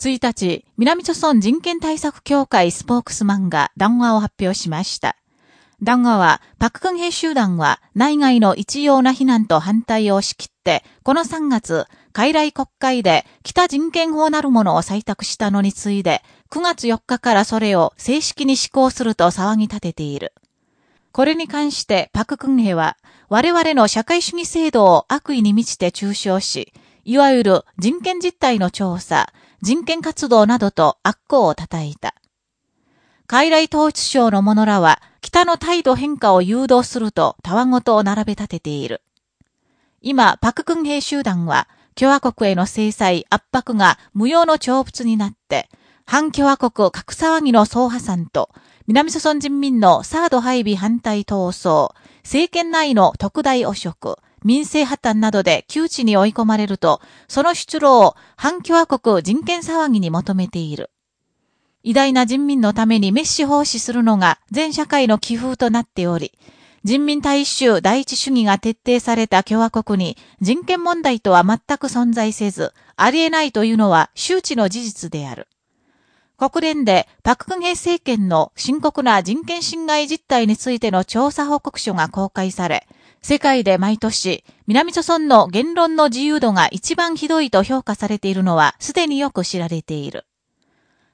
1日、南朝村人権対策協会スポークスマンが談話を発表しました。談話は、パククンヘ集団は内外の一様な非難と反対を仕切って、この3月、海来国会で北人権法なるものを採択したのに次いで、9月4日からそれを正式に施行すると騒ぎ立てている。これに関してパククンヘは、我々の社会主義制度を悪意に満ちて中傷し、いわゆる人権実態の調査、人権活動などと悪行を叩いた。海来統一省の者らは、北の態度変化を誘導すると、たわごとを並べ立てている。今、パククン兵集団は、共和国への制裁、圧迫が無用の長物になって、反共和国核騒ぎの総破産と、南諸村人民のサード配備反対闘争、政権内の特大汚職、民生破綻などで窮地に追い込まれると、その出路を反共和国人権騒ぎに求めている。偉大な人民のために滅死奉仕するのが全社会の寄付となっており、人民大衆第一主義が徹底された共和国に人権問題とは全く存在せず、ありえないというのは周知の事実である。国連でパククンヘ政権の深刻な人権侵害実態についての調査報告書が公開され、世界で毎年、南朝村の言論の自由度が一番ひどいと評価されているのはすでによく知られている。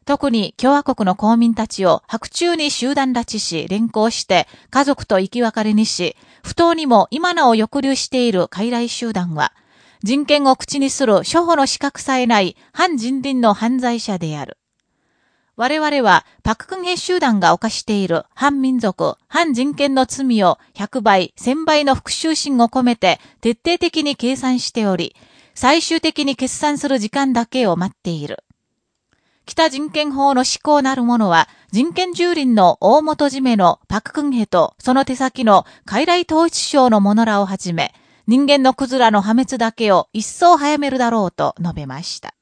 特に共和国の公民たちを白昼に集団拉致し、連行して家族と生き別れにし、不当にも今なお抑留している傀儡集団は、人権を口にする初歩の資格さえない反人倫の犯罪者である。我々は、パククンヘ集団が犯している反民族、反人権の罪を100倍、1000倍の復讐心を込めて徹底的に計算しており、最終的に決算する時間だけを待っている。北人権法の施行なるものは、人権蹂躙の大元締めのパククンヘとその手先の傀儡統一省の者らをはじめ、人間のクズらの破滅だけを一層早めるだろうと述べました。